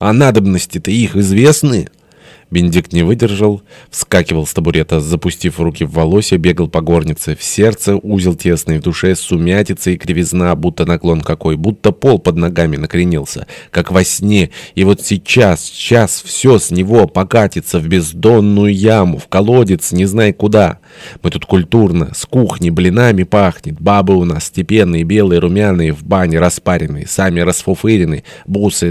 А надобности-то их известны. Бенедикт не выдержал, вскакивал с табурета, запустив руки в волосе, бегал по горнице. В сердце узел тесный, в душе сумятица и кривизна, будто наклон какой, будто пол под ногами накренился, как во сне. И вот сейчас, сейчас все с него покатится в бездонную яму, в колодец, не знай куда. Мы тут культурно, с кухни блинами пахнет, бабы у нас степенные, белые, румяные, в бане распаренные, сами расфуфыренные, бусы